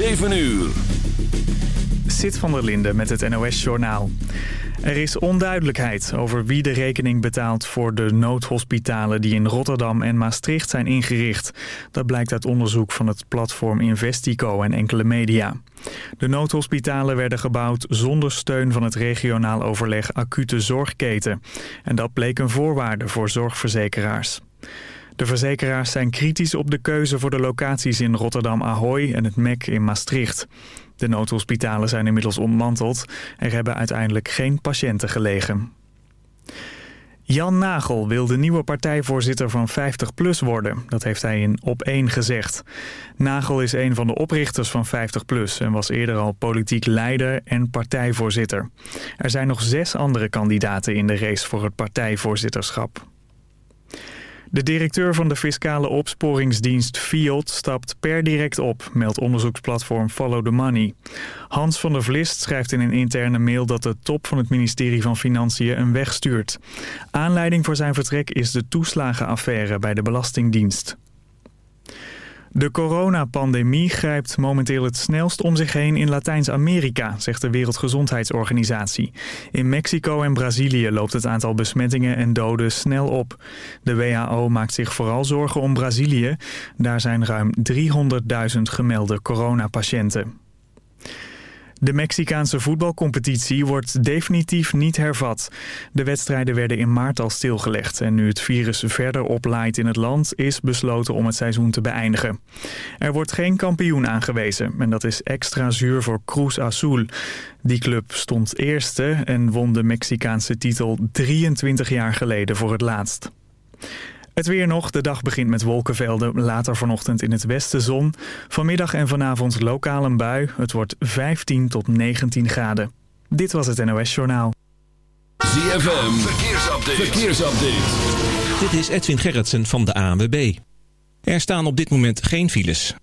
7 uur. Sit van der Linde met het NOS-journaal. Er is onduidelijkheid over wie de rekening betaalt voor de noodhospitalen die in Rotterdam en Maastricht zijn ingericht. Dat blijkt uit onderzoek van het platform Investico en enkele media. De noodhospitalen werden gebouwd zonder steun van het regionaal overleg acute zorgketen. En dat bleek een voorwaarde voor zorgverzekeraars. De verzekeraars zijn kritisch op de keuze voor de locaties in Rotterdam Ahoy en het MEC in Maastricht. De noodhospitalen zijn inmiddels ontmanteld. Er hebben uiteindelijk geen patiënten gelegen. Jan Nagel wil de nieuwe partijvoorzitter van 50PLUS worden. Dat heeft hij in Op 1 gezegd. Nagel is een van de oprichters van 50PLUS... en was eerder al politiek leider en partijvoorzitter. Er zijn nog zes andere kandidaten in de race voor het partijvoorzitterschap. De directeur van de fiscale opsporingsdienst FIOD stapt per direct op, meldt onderzoeksplatform Follow the Money. Hans van der Vlist schrijft in een interne mail dat de top van het ministerie van Financiën een weg stuurt. Aanleiding voor zijn vertrek is de toeslagenaffaire bij de Belastingdienst. De coronapandemie grijpt momenteel het snelst om zich heen in Latijns-Amerika, zegt de Wereldgezondheidsorganisatie. In Mexico en Brazilië loopt het aantal besmettingen en doden snel op. De WHO maakt zich vooral zorgen om Brazilië. Daar zijn ruim 300.000 gemelde coronapatiënten. De Mexicaanse voetbalcompetitie wordt definitief niet hervat. De wedstrijden werden in maart al stilgelegd en nu het virus verder oplaait in het land is besloten om het seizoen te beëindigen. Er wordt geen kampioen aangewezen en dat is extra zuur voor Cruz Azul. Die club stond eerste en won de Mexicaanse titel 23 jaar geleden voor het laatst. Het weer nog. De dag begint met wolkenvelden. Later vanochtend in het westen zon. Vanmiddag en vanavond lokaal een bui. Het wordt 15 tot 19 graden. Dit was het NOS Journaal. ZFM. Verkeersupdate. Verkeersupdate. Dit is Edwin Gerritsen van de ANWB. Er staan op dit moment geen files.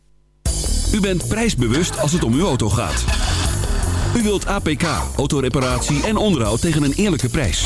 U bent prijsbewust als het om uw auto gaat. U wilt APK, autoreparatie en onderhoud tegen een eerlijke prijs.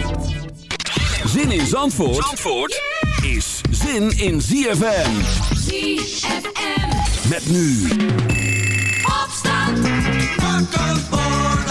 Zin in Zandvoort, Zandvoort is zin in ZFM. ZFM. Met nu. Opstand. Wakker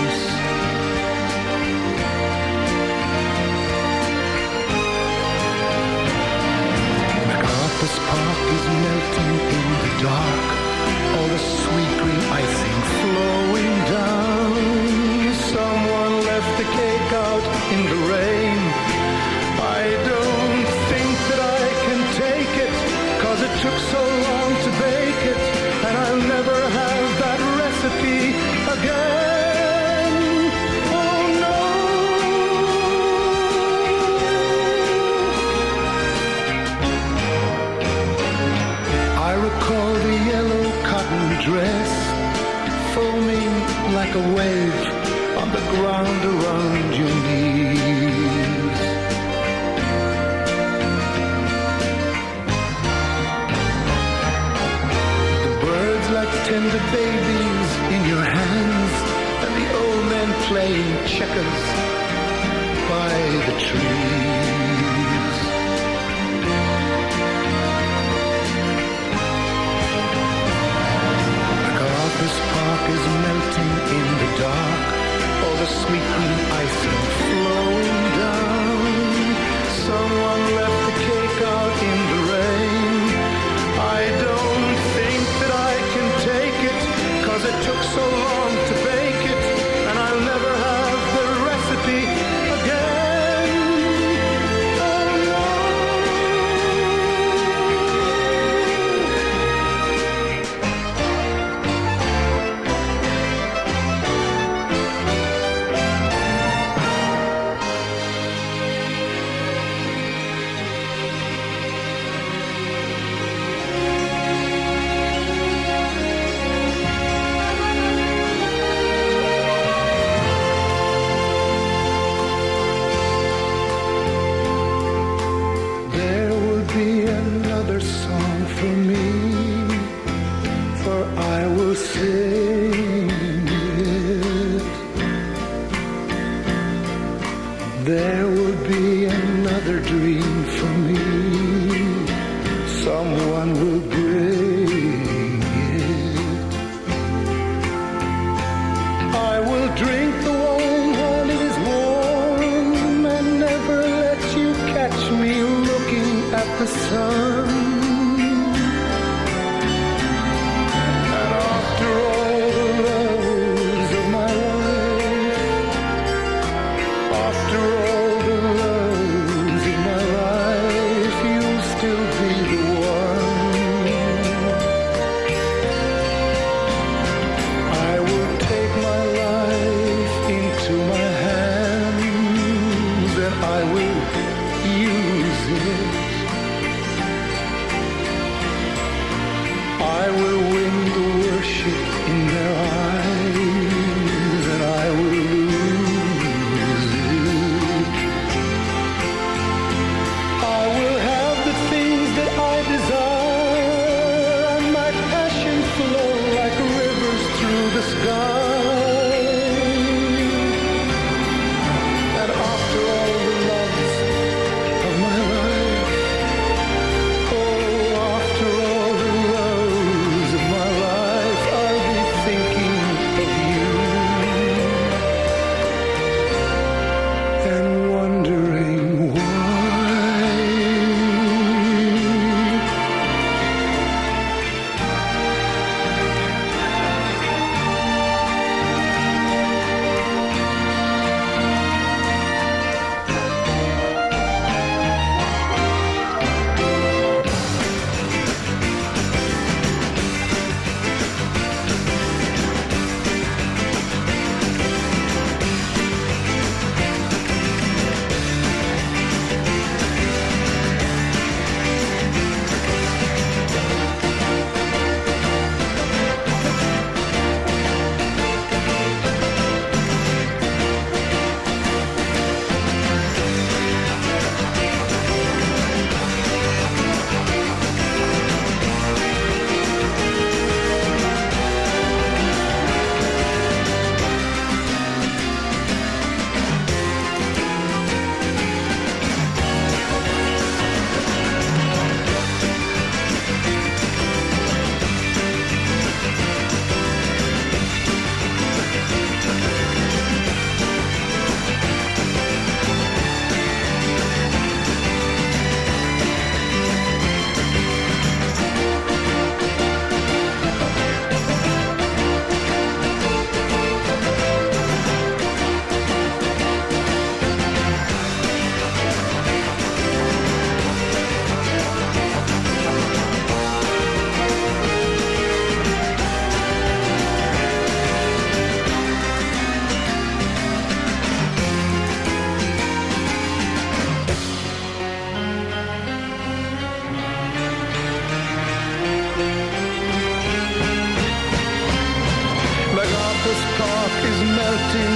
melting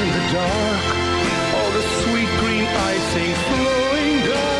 in the dark, all the sweet green icing flowing down.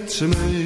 Met ze mee.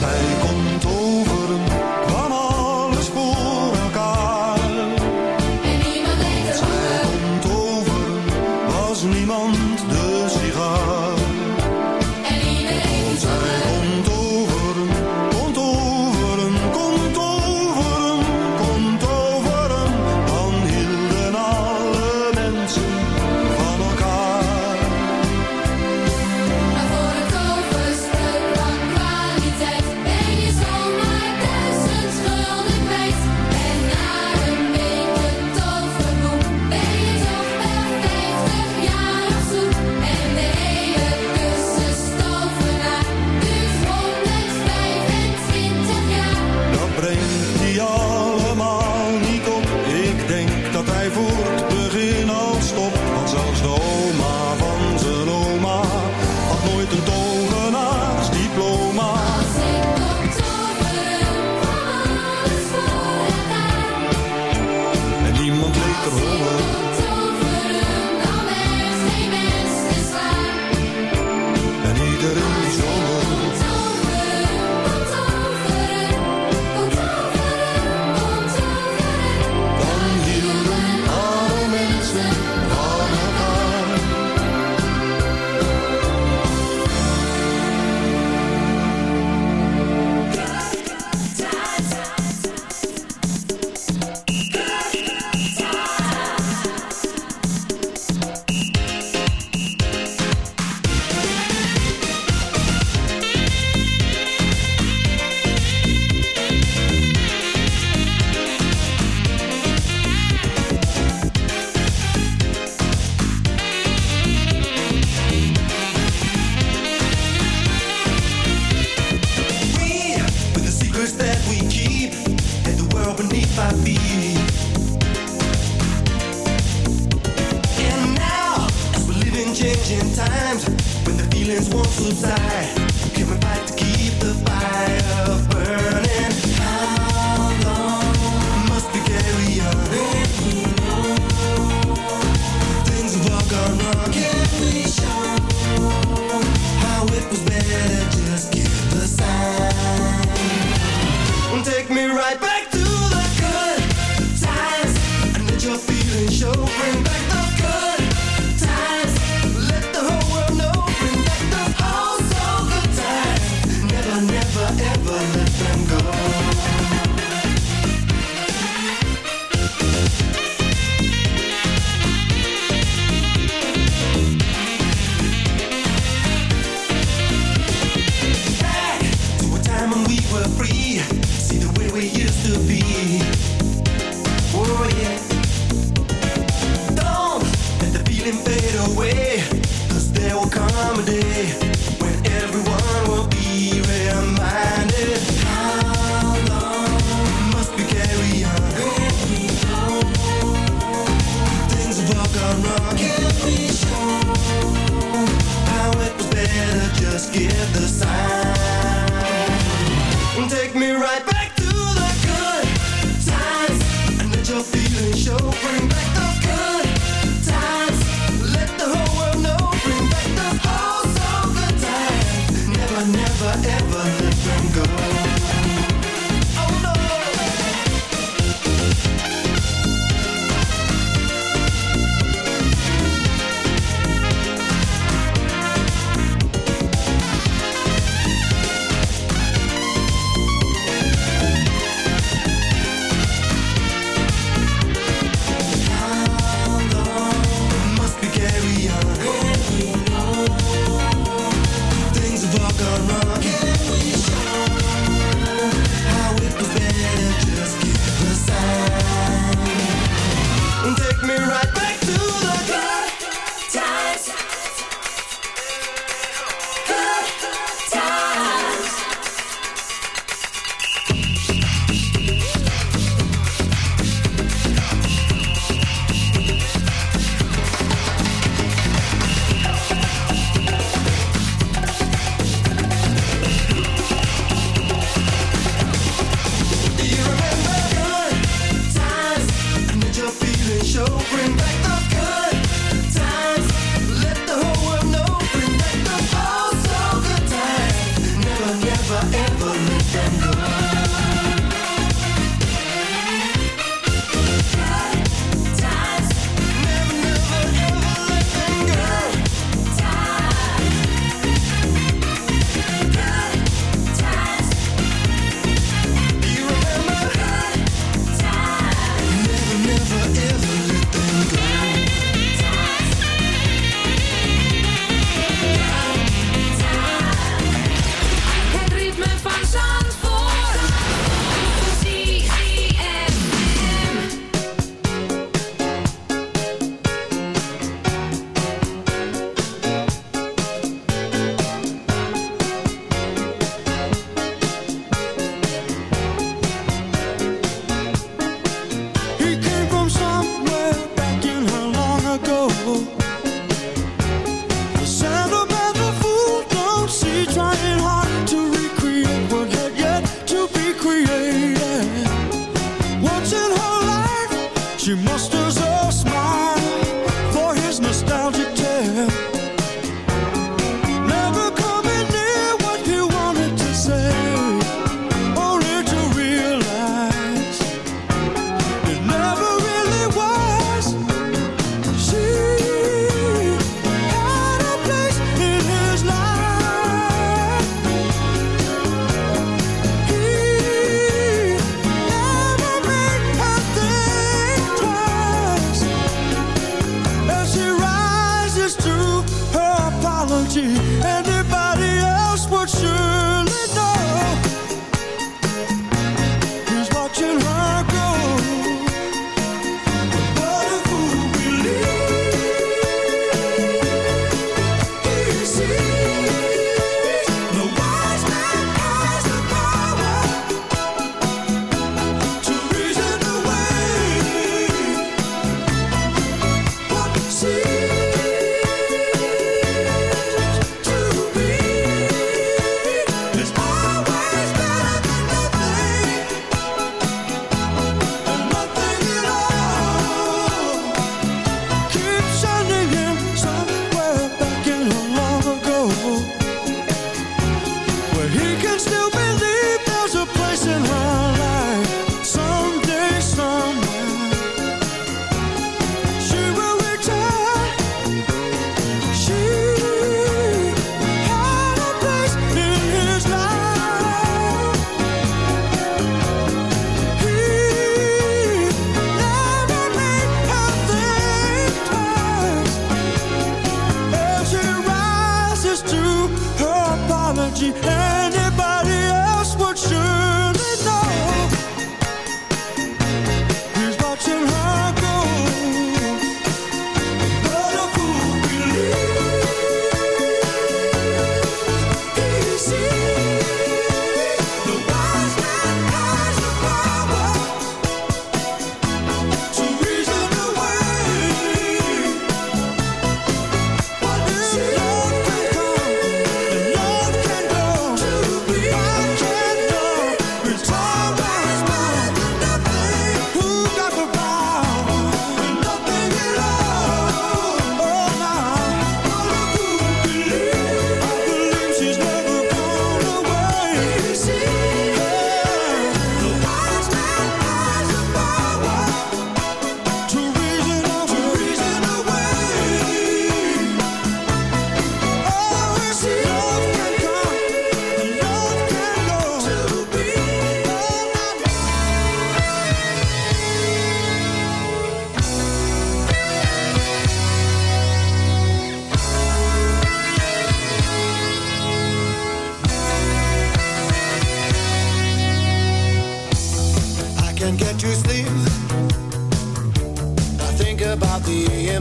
Als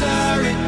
sorry.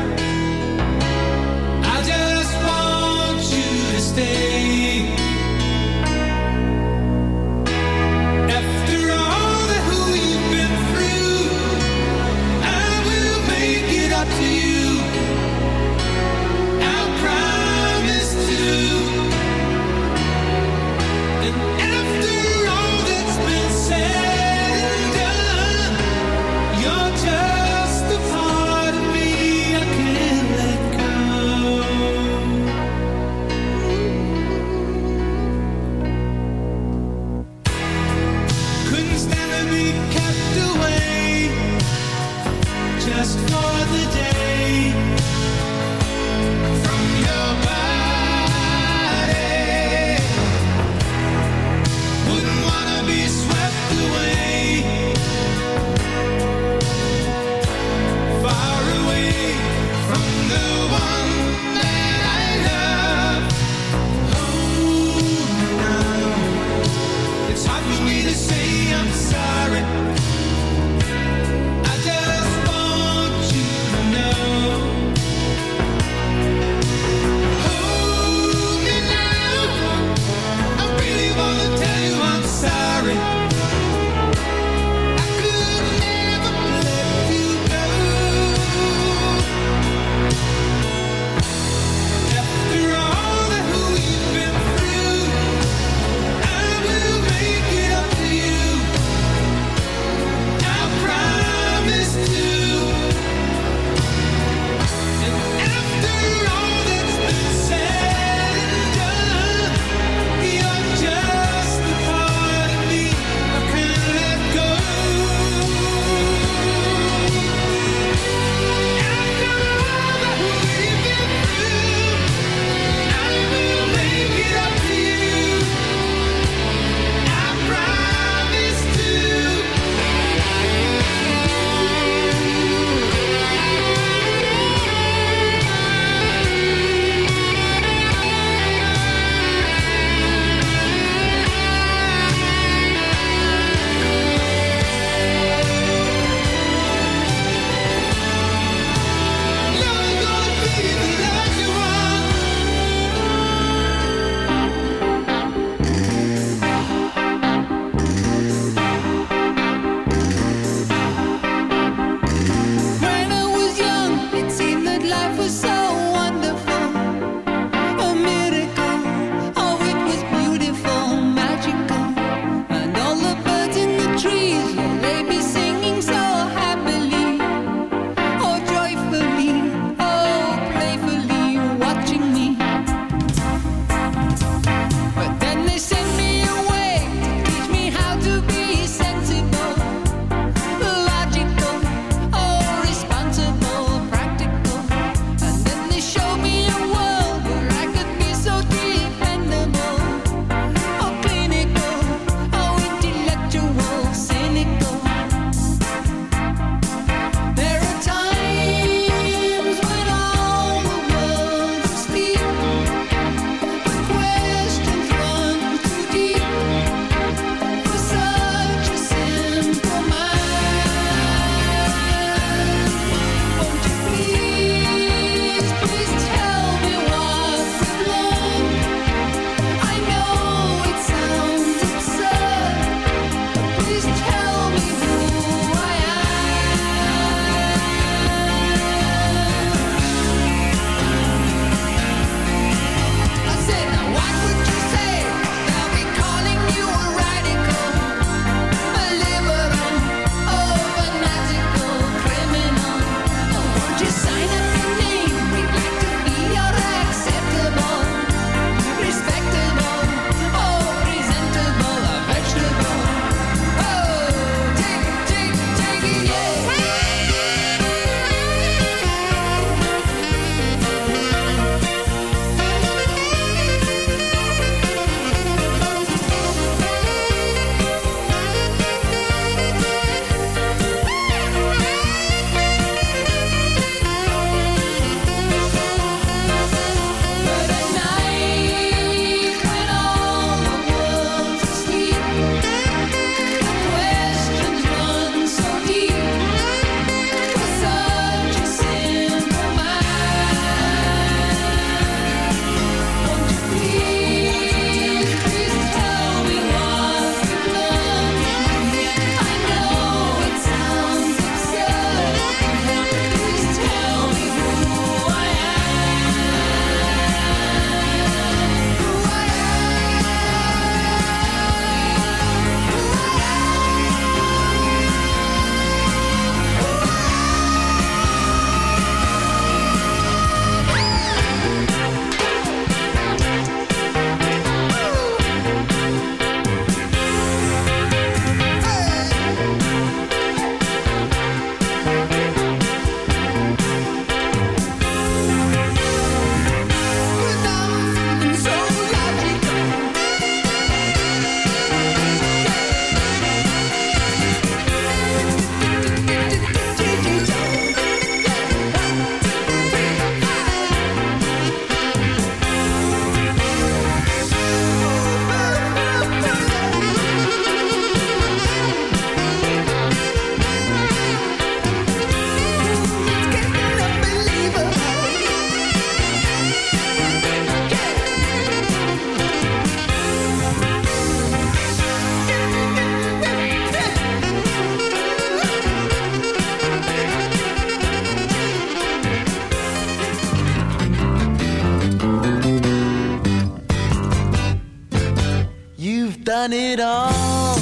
Done it all.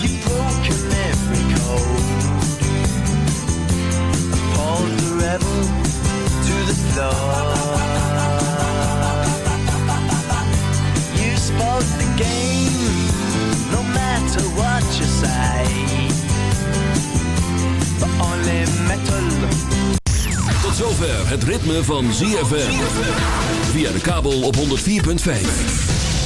You've broken every code. Pulled the rebel to the floor. You spoke the game, no matter what you say. But only metal. Tot zover het ritme van ZFM. Via de kabel op 104.5.